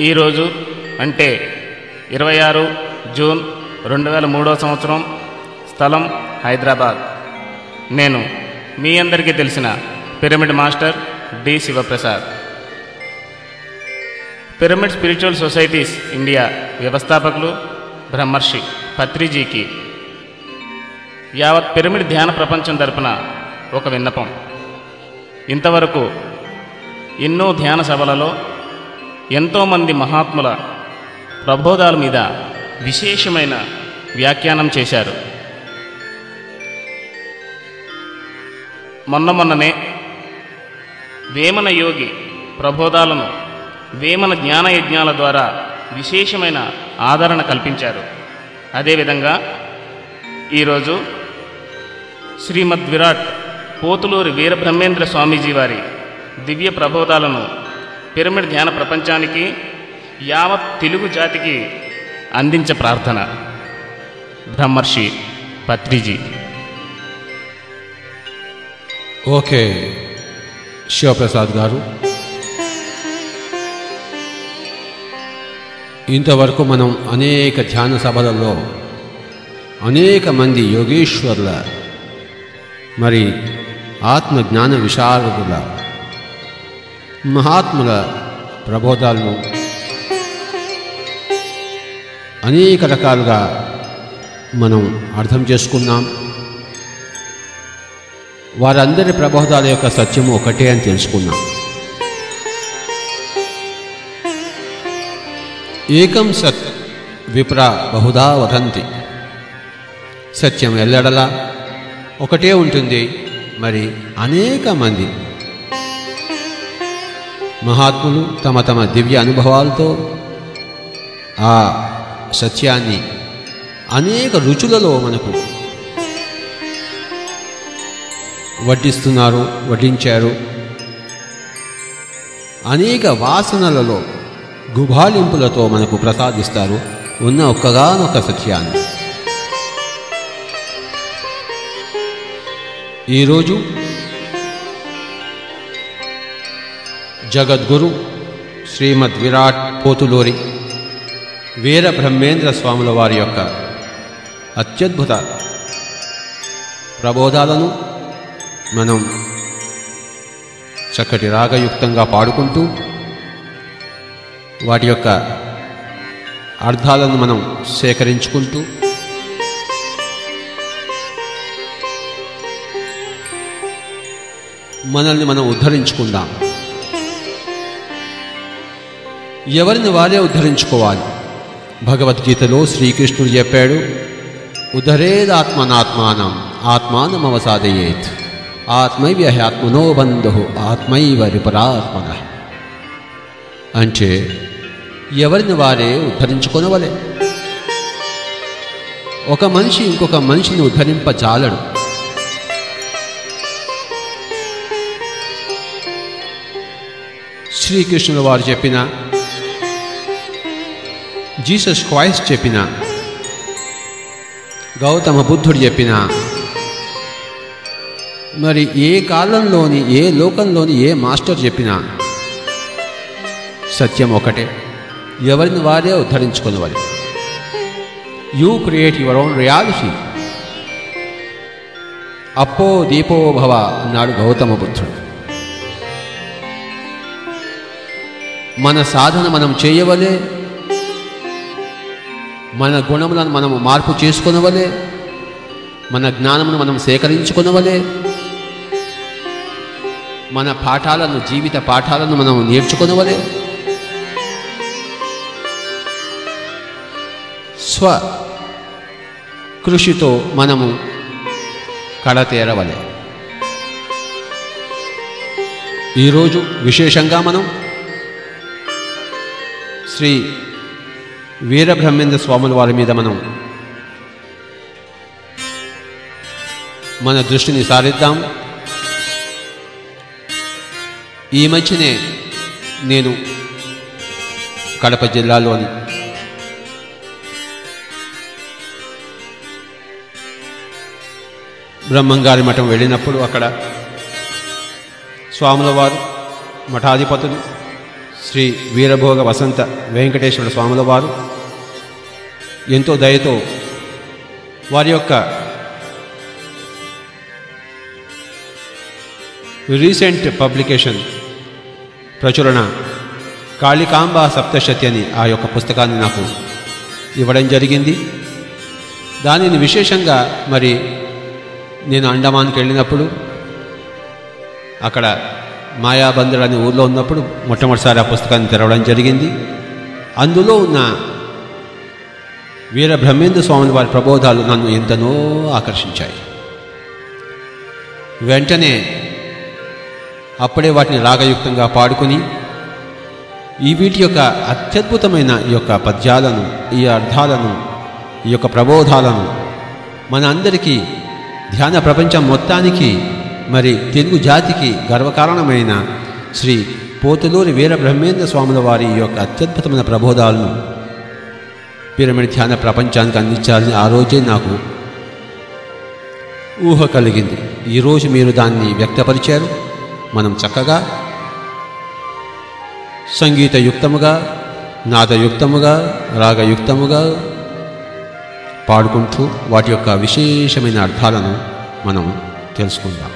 ఈరోజు అంటే ఇరవై ఆరు జూన్ రెండు వేల మూడో సంవత్సరం స్థలం హైదరాబాద్. నేను మీ అందరికీ తెలిసిన pyramid master D Shivaprasad. Pyramid spiritual societies India వ్యవస్థాపకులు బ్రహ్మర్షి పత్రిజీకి. యావత్ పిరమిడ్ ధ్యాన ప్రపంచం తరపున ఒక విన్నపం. ఇంతవరకు ఎన్నో ధ్యాన సభలలో ఎంతోమంది మహాత్ముల ప్రబోధాల మీద విశేషమైన వ్యాఖ్యానం చేశారు. మొన్న మొన్ననే వేమన యోగి ప్రబోధాలను వేమన జ్ఞాన యజ్ఞాల ద్వారా విశేషమైన ఆదరణ కల్పించారు. అదేవిధంగా ఈరోజు శ్రీమద్ విరాట్ పోతులూరి వీరబ్రహ్మేంద్ర స్వామీజీ వారి దివ్య ప్రబోధాలను పిరమిడ్ ధ్యాన ప్రపంచానికి యావత్ తెలుగు జాతికి అందించే ప్రార్థన. బ్రహ్మర్షి పత్రిజీ. ఓకే శివప్రసాద్ గారు. ఇంతవరకు మనం అనేక ధ్యాన సభలలో అనేక మంది యోగేశ్వరుల మరి ఆత్మ జ్ఞాన విశారదుల మహాత్ముల ప్రబోధాలను అనేక రకాలుగా మనం అర్థం చేసుకున్నాం. వారందరి ప్రబోధాల యొక్క సత్యము ఒకటే అని తెలుసుకున్నాం. ఏకం సత్ విప్ర బహుదా వదంతి. సత్యం ఎల్లడలా ఒకటే ఉంటుంది. మరి అనేక మంది మహాత్ములు తమ తమ దివ్య అనుభవాలతో ఆ సత్యాన్ని అనేక రుచులలో మనకు వడ్డిస్తున్నారు వడ్డించారు. అనేక వాసనలలో గుభాలింపులతో మనకు ప్రసాదిస్తారు. ఉన్న ఒక్కగానొక్క సత్యాన్ని. ఈరోజు జగద్గురు శ్రీమద్ విరాట్ పోతులూరి వీర బ్రహ్మేంద్ర స్వాముల వారి యొక్క అత్యద్భుత ప్రబోధాలను మనం చక్కటి రాగయుక్తంగా పాడుకుంటూ వాటి యొక్క అర్థాలను మనం సేకరించుకుంటూ మనల్ని మనం ఉద్ధరించుకుందాం. ఎవరిని వారే ఉద్ధరించుకోవాలి? భగవద్గీతలో శ్రీకృష్ణుడు చెప్పాడు ఉదరేదాత్మనాత్మానం ఆత్మానమవసాదయేత్. ఆత్మైవ్య ఆత్మనో బంధు ఆత్మైవ రిపరాత్మన. అంటే ఎవరిని వారే ఉద్ధరించుకొనవలే? ఒక మనిషి ఇంకొక మనిషిని ఉద్ధరింపజాలడు. శ్రీకృష్ణుల వారు చెప్పిన జీసస్ క్రైస్ట్ చెప్పిన గౌతమ బుద్ధుడు చెప్పిన మరి ఏ కాలంలోని ఏ లోకంలోని ఏ మాస్టర్ చెప్పినా సత్యం ఒకటే. ఎవరిని వారే ఉద్ధరించుకునేవారు you create your own reality. అప్పో దీపో భవ అన్నాడు గౌతమ బుద్ధుడు. మన సాధన మనం చేయవలే మన గుణములను మనము మార్పు చేసుకునవలే. మన జ్ఞానమును మనం సేకరించుకునవలే. మన పాఠాలను జీవిత పాఠాలను మనం నేర్చుకునవలే. స్వ కృషితో మనము కడతేరవలే ఈరోజు విశేషంగా మనం శ్రీ వీరబ్రహ్మేంద్ర స్వాముల వారి మీద మనం మన దృష్టిని సారిద్దాం. ఈ మధ్యనే నేను కడప జిల్లాలోని బ్రహ్మంగారి మఠం వెళ్ళినప్పుడు అక్కడ స్వాముల వారు మఠాధిపతులు శ్రీ వీరభోగ వసంత వెంకటేశ్వర స్వాముల వారు ఎంతో దయతో వారి యొక్క రీసెంట్ పబ్లికేషన్ ప్రచురణ కాళికాంబ సప్తశతి అని ఆ యొక్క పుస్తకాన్ని నాకు ఇవ్వడం జరిగింది. దానిని విశేషంగా మరి నేను అండమాన్కి వెళ్ళినప్పుడు అక్కడ మాయాబంధుడు అనే ఊర్లో ఉన్నప్పుడు మొట్టమొదటిసారి ఆ పుస్తకాన్ని తెరవడం జరిగింది. అందులో ఉన్న వీర బ్రహ్మేంద్ర స్వామి వారి ప్రబోధాలు నన్ను ఎంతనో ఆకర్షించాయి. వెంటనే అప్పుడే వాటిని రాగయుక్తంగా పాడుకొని ఈ వీటి యొక్క అత్యద్భుతమైన ఈ యొక్క పద్యాలను ఈ అర్థాలను ఈ యొక్క ప్రబోధాలను మన అందరికీ ధ్యాన ప్రపంచం మొత్తానికి మరి తెలుగు జాతికి గర్వకారణమైన శ్రీ పోతులూరి వీరబ్రహ్మేంద్ర స్వాముల వారి యొక్క అత్యద్భుతమైన ప్రబోధాలను పిరమిడ్ ధ్యాన ప్రపంచానికి అందించాలని ఆ రోజే నాకు ఊహ కలిగింది. ఈరోజు మీరు దాన్ని వ్యక్తపరిచారు. మనం చక్కగా సంగీతయుక్తముగా నాదయుక్తముగా రాగయుక్తముగా పాడుకుంటూ వాటి యొక్క విశేషమైన అర్థాలను మనం తెలుసుకుందాం.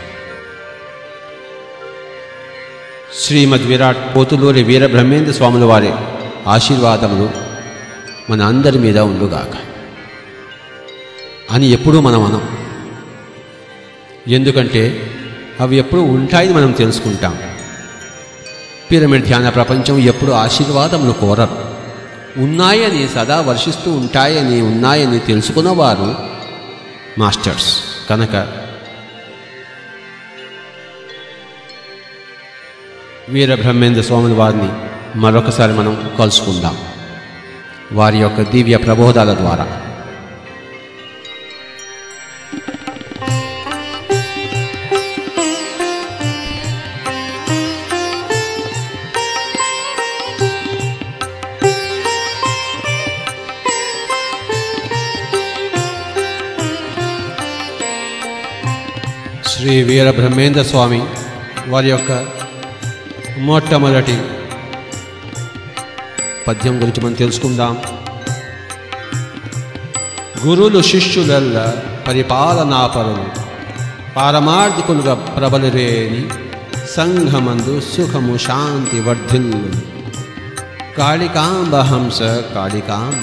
శ్రీమద్ విరాట్ పోతులూరి వీరబ్రహ్మేంద్ర స్వాముల వారి ఆశీర్వాదములు మన అందరి మీద ఉండుగాక. అని ఎప్పుడూ మనం అనం. ఎందుకంటే అవి ఎప్పుడు ఉంటాయని మనం తెలుసుకుంటాం. పిరమిడ్ ధ్యాన ప్రపంచం ఎప్పుడు ఆశీర్వాదములు కోరరు. ఉన్నాయని సదా వర్షిస్తూ ఉంటాయని ఉన్నాయని తెలుసుకున్నవారు మాస్టర్స్. కనుక వీర బ్రహ్మేంద్ర స్వాముల వారిని మరొకసారి మనం కలుసుకుందాం. వారి యొక్క దివ్య ప్రబోధాల ద్వారా. శ్రీ వీర బ్రహ్మేంద్ర స్వామి వారి యొక్క మొట్టమొదటి పద్యం గురించి మనం తెలుసుకుందాం. గురులు శిష్యులల్ల పరిపాలనాపరులు పారమార్థికులుగా ప్రబలిరేని సంఘమందు సుఖము శాంతి వర్ధిల్లు కాళికాంబ హంస కాళికాంబ.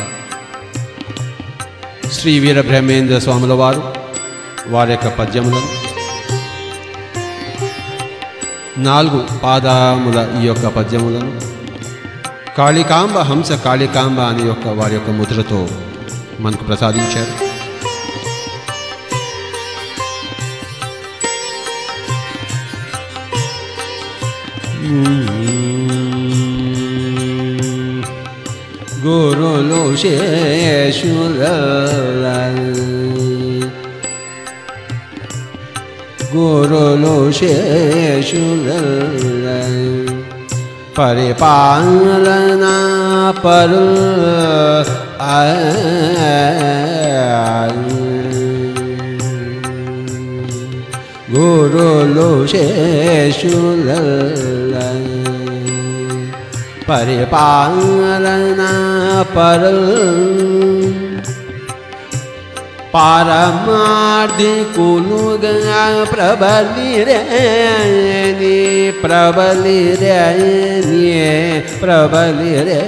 శ్రీ వీర బ్రహ్మేంద్ర స్వాముల వారు వారి యొక్క పద్యములను నాలుగు పాదముల ఈ యొక్క పద్యములను. కాళికాంబ హంస కాళికాంబ అనే యొక్క వారి యొక్క ముద్రతో మనకు ప్రసాదించారు. గురులు శేషుల గురులు శేషుల పరిపాలనా పరు గురులు శేషుల పరిపాలనా పరు పారమార్థికులుగా ప్రబలిరేని ప్రబలిరేని ప్రబలిరే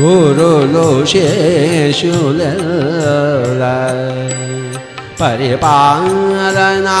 గురులు శేషుల పరిపాలనా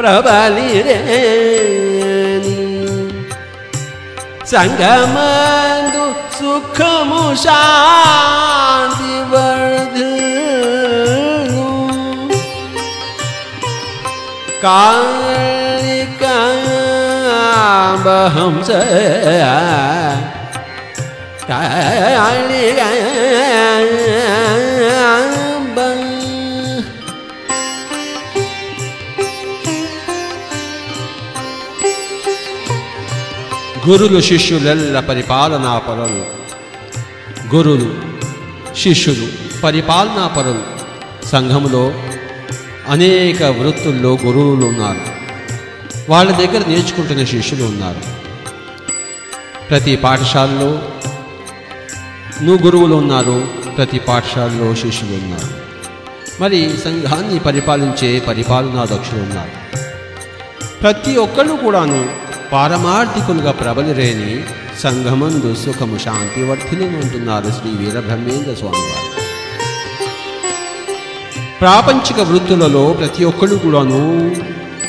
శేషుల పరిపాలనా పరు పారమార్థికులుగా ప్రబలిరేని సంగమందు సుఖము గురులు శిష్యులెల్ల పరిపాలనా పరులు. గురులు శిష్యులు పరిపాలనా పరులు. అనేక వృత్తుల్లో గురువులు ఉన్నారు. వాళ్ళ దగ్గర నేర్చుకుంటున్న శిష్యులు ఉన్నారు. ప్రతి పాఠశాలలో నువ్వు గురువులు ఉన్నారు ప్రతి పాఠశాలలో శిష్యులు ఉన్నారు. మరి సంఘాన్ని పరిపాలించే పరిపాలనా దక్షులు ఉన్నారు. ప్రతి ఒక్కళ్ళు కూడాను పారమార్థికులుగా ప్రబలిరేని సంఘమందు సుఖము శాంతి వర్ధిల్లును శ్రీ వీరబ్రహ్మేంద్ర స్వామి వారు. ప్రాపంచిక వృత్తులలో ప్రతి ఒక్కరు కూడాను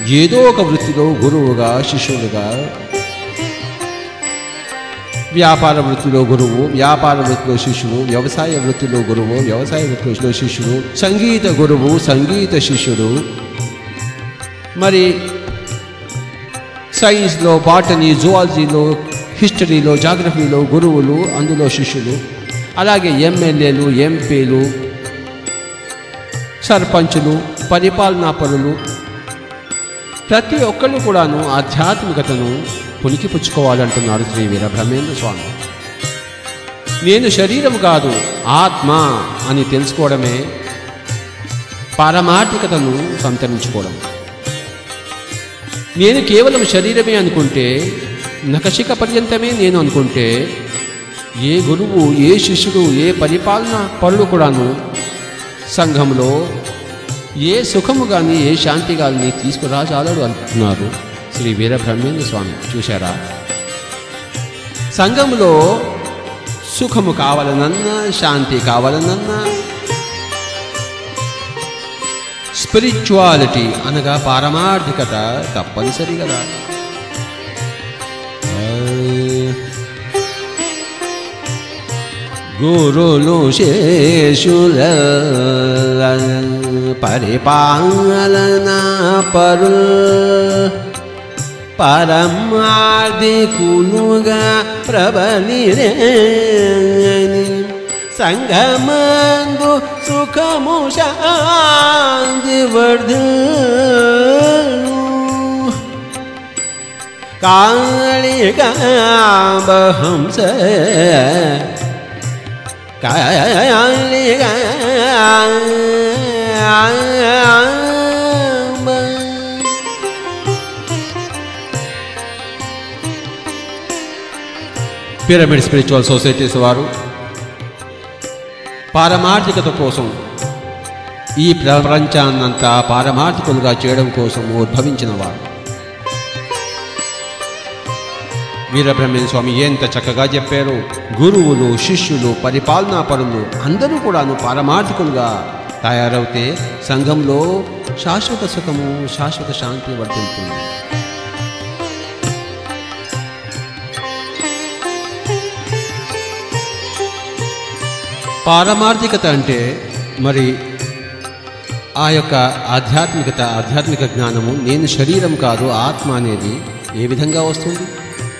ఏదో ఒక వృత్తిలో గురువుగా శిష్యులుగా వ్యాపార వృత్తిలో గురువు వ్యాపార వృత్తిలో శిష్యుడు వ్యవసాయ వృత్తిలో గురువు వ్యవసాయ వృత్తిలో శిష్యుడు సంగీత గురువు సంగీత శిష్యుడు. మరి సైన్స్లో బాటనీ జువాలజీలో హిస్టరీలో జాగ్రఫీలో గురువులు అందులో శిష్యులు అలాగే ఎమ్మెల్యేలు ఎంపీలు సర్పంచులు పరిపాలనా పరులు ప్రతి ఒక్కళ్ళు కూడాను ఆధ్యాత్మికతను పులికిపుచ్చుకోవాలంటున్నాడు శ్రీ వీరబ్రహ్మేంద్ర స్వామి. నేను శరీరం కాదు ఆత్మ అని తెలుసుకోవడమే పారమార్థికతను సంతరించుకోవడం. నేను కేవలం శరీరమే అనుకుంటే నకశిక పర్యంతమే నేను అనుకుంటే ఏ గురువు ఏ శిష్యుడు ఏ పరిపాలన పనులు కూడాను సంఘంలో ఏ సుఖము కానీ ఏ శాంతి కానీ తీసుకురాజాలడు అంటున్నారు. శ్రీ వీరబ్రహ్మేంద్ర స్వామి చూశారా? సంఘంలో సుఖము కావాలనన్నా శాంతి కావాలనన్నా స్పిరిచువాలిటీ అనగా పారమార్థికత తప్పనిసరి కదా గురులు శేషుల పరిపాలన పరు పరమార్థికులుగా ప్రబలిరేని సంగమందు సుఖము శాంతి వర్ధను Kalikambahamsa Kalikamba pyramid spiritual societies వారు పారమార్థికత కోసం ఈ ప్రపంచాన్నంతా పారమార్థికులుగా చేయడం కోసం ఉద్భవించిన వారు. వీరబ్రహ్మణ్య స్వామి ఎంత చక్కగా చెప్పారు. గురువులు శిష్యులు పరిపాలనా పరులు అందరూ కూడాను పారమార్థికులుగా తయారవుతే సంఘంలో శాశ్వత సుఖము శాశ్వత శాంతి వర్తిల్తుంది పారమార్థికత అంటే మరి ఆ యొక్క ఆధ్యాత్మికత ఆధ్యాత్మిక జ్ఞానము నేను శరీరం కాదు ఆత్మ అనేది ఏ విధంగా వస్తుంది?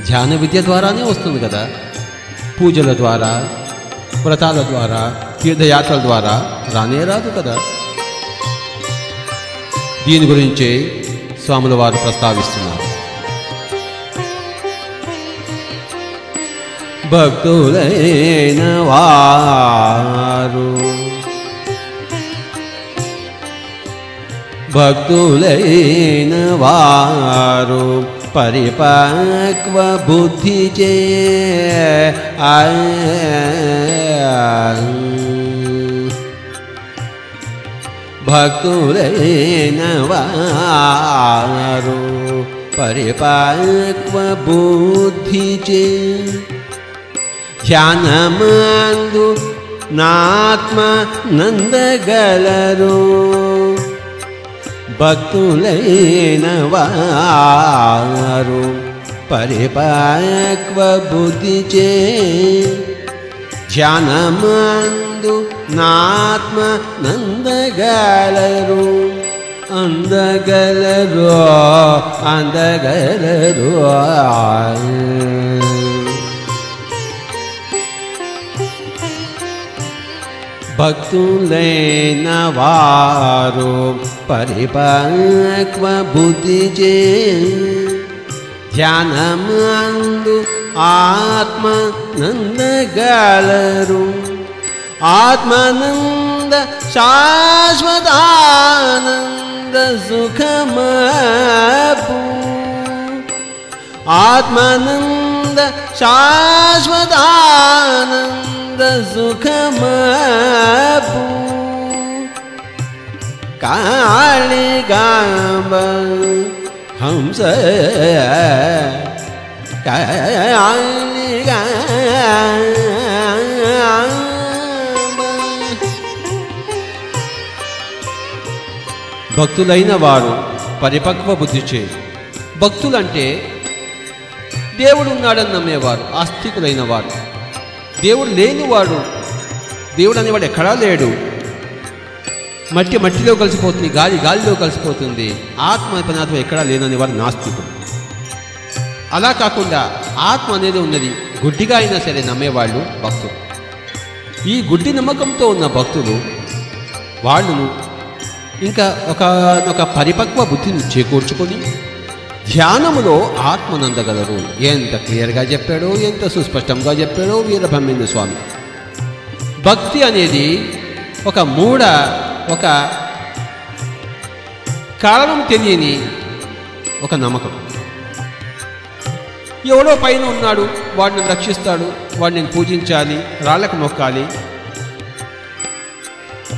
ధ్యాన విద్య ద్వారానే వస్తుంది కదా. పూజల ద్వారా వ్రతాల ద్వారా తీర్థయాత్రల ద్వారా రానే రాదు కదా. దీని గురించే స్వాముల వారు ప్రస్తావిస్తున్నారు. భక్తులైన వారు భక్తులైన వారు పరిపక్వ బుద్ధి చే భక్తులైన వారు పరిపక్వ బుద్ధి చే ధ్యానమందు నాత్మ నందగలరు భక్తులైన వారు పరిపక్వ బుద్ధి చే ధ్యానమందు నాత్మ నందగలరు అందగలరు అందగలరు. भक्तु परिपक्व बुद्धिजे ध्यानमन्दु आत्मनन्दगलरु। आत्मानन्द शाश्वनन्द सुखम आत्मानन्द శాశ్వతానంద సుఖమపు ఆత్మనంద శాశ్వతానంద హంస కాళిగాంబ భక్తులైన వారు పరిపక్వ బుద్ధి చే భక్తులంటే దేవుడు ఉన్నాడని నమ్మేవారు ఆస్తికులైన వారు దేవుడు లేనివాడు దేవుడు అనేవాడు ఎక్కడా లేడు. మట్టి మట్టిలో కలిసిపోతుంది గాలి గాలిలో కలిసిపోతుంది. ఆత్మ పదార్థం ఎక్కడా లేదనేవాడు నాస్తికుడు. అలా కాకుండా ఆత్మ అనేది ఉన్నది గుడ్డిగా అయినా సరే నమ్మేవాళ్ళు భక్తులు. ఈ గుడ్డి నమ్మకంతో ఉన్న భక్తులు వాళ్ళు ఇంకా ఒక ఒక పరిపక్వ బుద్ధిని చేకూర్చుకొని ధ్యానములో ఆత్మనందగలరు ఎంత క్లియర్గా చెప్పాడో ఎంత సుస్పష్టంగా చెప్పాడో వీరబ్రహ్మేంద్ర స్వామి. భక్తి అనేది ఒక మూడ ఒక కారణం తెలియని ఒక నమ్మకం. ఎవడో పైన ఉన్నాడు వాడిని రక్షిస్తాడు వాడిని పూజించాలి రాళ్ళకు మొక్కాలి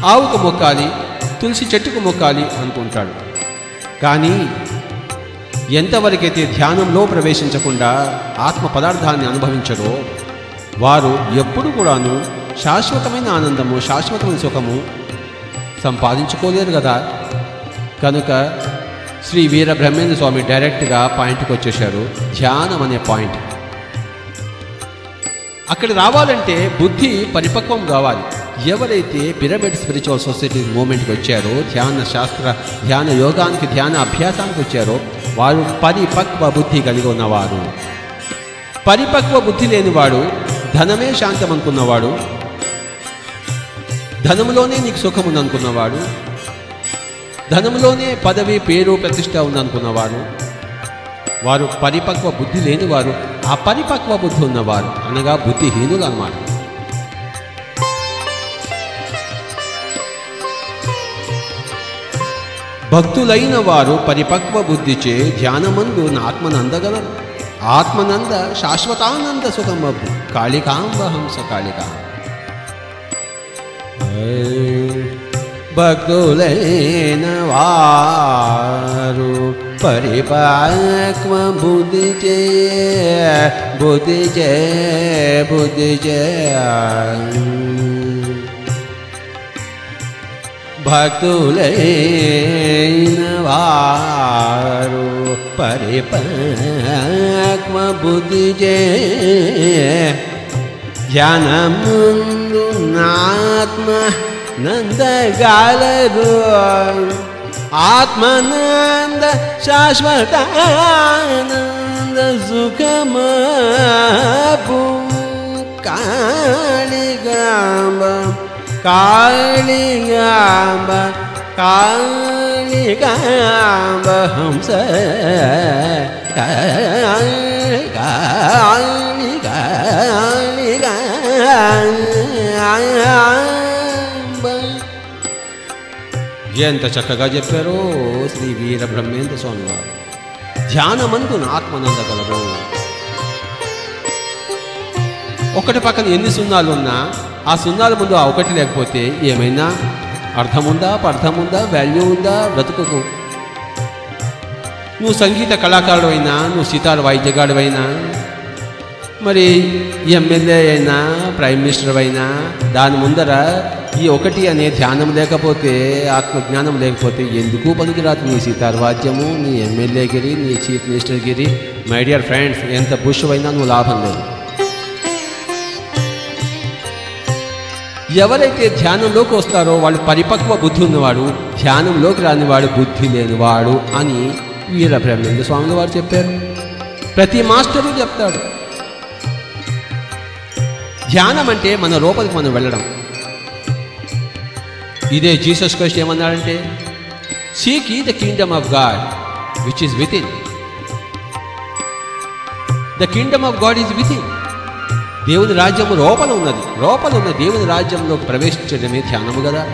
ఆవుకు మొక్కాలి తులసి చెట్టుకు మొక్కాలి అనుకుంటాడు. కానీ ఎంతవరకైతే ధ్యానంలో ప్రవేశించకుండా ఆత్మ పదార్థాన్ని అనుభవించరో వారు ఎప్పుడు కూడాను శాశ్వతమైన ఆనందము శాశ్వతమైన సుఖము సంపాదించుకోలేరు కదా. కనుక శ్రీ వీర బ్రహ్మేంద్ర స్వామి డైరెక్ట్గా పాయింట్కి వచ్చేశారు. ధ్యానం అనే పాయింట్. అక్కడ రావాలంటే బుద్ధి పరిపక్వం కావాలి. ఎవరైతే పిరమిడ్ స్పిరిచువల్ సొసైటీ మూమెంట్కి వచ్చారో ధ్యాన శాస్త్ర ధ్యాన యోగానికి ధ్యాన అభ్యాసానికి వచ్చారో వారు పరిపక్వ బుద్ధి కలిగి ఉన్నవారు. పరిపక్వ బుద్ధి లేనివాడు ధనమే శాంతం అనుకున్నవాడు ధనంలోనే నీకు సుఖం ఉందనుకున్నవాడు ధనంలోనే పదవి పేరు ప్రతిష్ట ఉందనుకున్నవాడు. వారు పరిపక్వ బుద్ధి లేనివారు అపరిపక్వ బుద్ధి ఉన్నవారు. అనగా బుద్ధిహీనులు అన్నమాట. భక్తులైన వారు పరిపక్వ బుద్ధిచే ధ్యానమందు ఆత్మనందగలరు ఆత్మనంద శాశ్వతానంద సుఖమబ్బు కాళికాంబ హంస కాళికాంబ భక్తులైన వారు పరిపక్వ బుద్ధి చే బుద్ధి చే బుద్ధి చే भक्तुलेन वारो आत्मबुद्धि ज्ञान आत्मनन्द आत्मनन्द शाश्वतानन्द सुखमपु काली गम శాశ్వతానంద సుఖమపు కాళిగాంబ కాళిగాంబ కాళిగాంబ హంస కాళి కాళి కాళిగాంబ ఎంత చక్కగా చెప్పారో శ్రీ వీర బ్రహ్మేంద్ర స్వామి వారు ధ్యానమందు ఆత్మనందగలరు ఒకటి పక్కన ఎన్ని సున్నాలు ఉన్నా ఆ సున్నాల ముందు ఆ ఒకటి లేకపోతే ఏమైనా? అర్థముందా? అర్థముందా వాల్యూ ఉందా? బ్రతుకుకు. నువ్వు సంగీత కళాకారుడు అయినా నువ్వు సీతాల వాయిద్యగాడు అయినా మరి ఎమ్మెల్యే అయినా ప్రైమ్ మినిస్టర్ అయినా దాని ముందర ఈ ఒకటి అనే ధ్యానం లేకపోతే ఆత్మజ్ఞానం లేకపోతే ఎందుకు పనికిరాదు నీ సితార్ వాద్యము నీ ఎమ్మెల్యేగిరి నీ చీఫ్ మినిస్టర్ గిరి మై డియర్ ఫ్రెండ్స్ ఎంత బుష్ అయినా నువ్వు లాభం లేదు. ఎవరైతే ధ్యానంలోకి వస్తారో వాళ్ళు పరిపక్వ బుద్ధి ఉన్నవాడు ధ్యానంలోకి రానివాడు బుద్ధి లేనివాడు అని వీర బ్రహ్మేంద్ర స్వామి వారు చెప్పారు. ప్రతి మాస్టరు చెప్తాడు. ధ్యానం అంటే మన లోపలికి మనం వెళ్ళడం. ఇదే జీసస్ క్రైస్ట్ ఏమన్నాడంటే seek ye the kingdom of God which is within the kingdom of God is within దేవుని రాజ్యం లోపల ఉన్నది. లోపల ఉన్న దేవుని రాజ్యంలో ప్రవేశించడమే ధ్యానము కదా.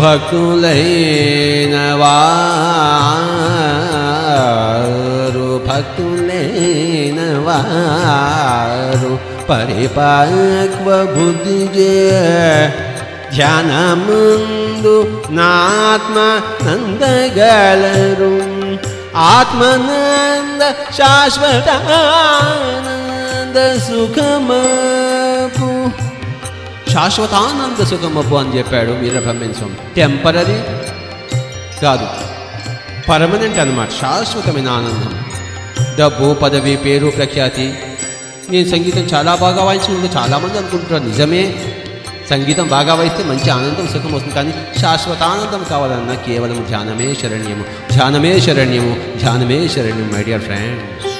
భక్తులైన వారు భక్తులైన వారు పరిపక్వ బుద్ధి ధ్యానముందు నాత్మ నందగలరు. ఆత్మనంద శాశ్వతానంద సుఖమపు. శాశ్వతానంద సుఖమపు అని చెప్పాడు వీరబ్రహ్మణ్య స్వామి. టెంపరీ కాదు. పర్మనెంట్ అనమాట శాశ్వతమైన ఆనందం. డబ్బు పదవి పేరు ప్రఖ్యాతి. నేను సంగీతం చాలా బాగా వాయించుకుంటే చాలామంది అనుకుంటున్నారు. నిజమే? సంగీతం బాగా వాయిస్తే మంచి ఆనందం సుఖం వస్తుంది. కానీ శాశ్వత ఆనందం కావాలన్నా కేవలం ధ్యానమే శరణ్యము. ధ్యానమే శరణ్యము. ధ్యానమే శరణ్యం మై డియర్ ఫ్రెండ్స్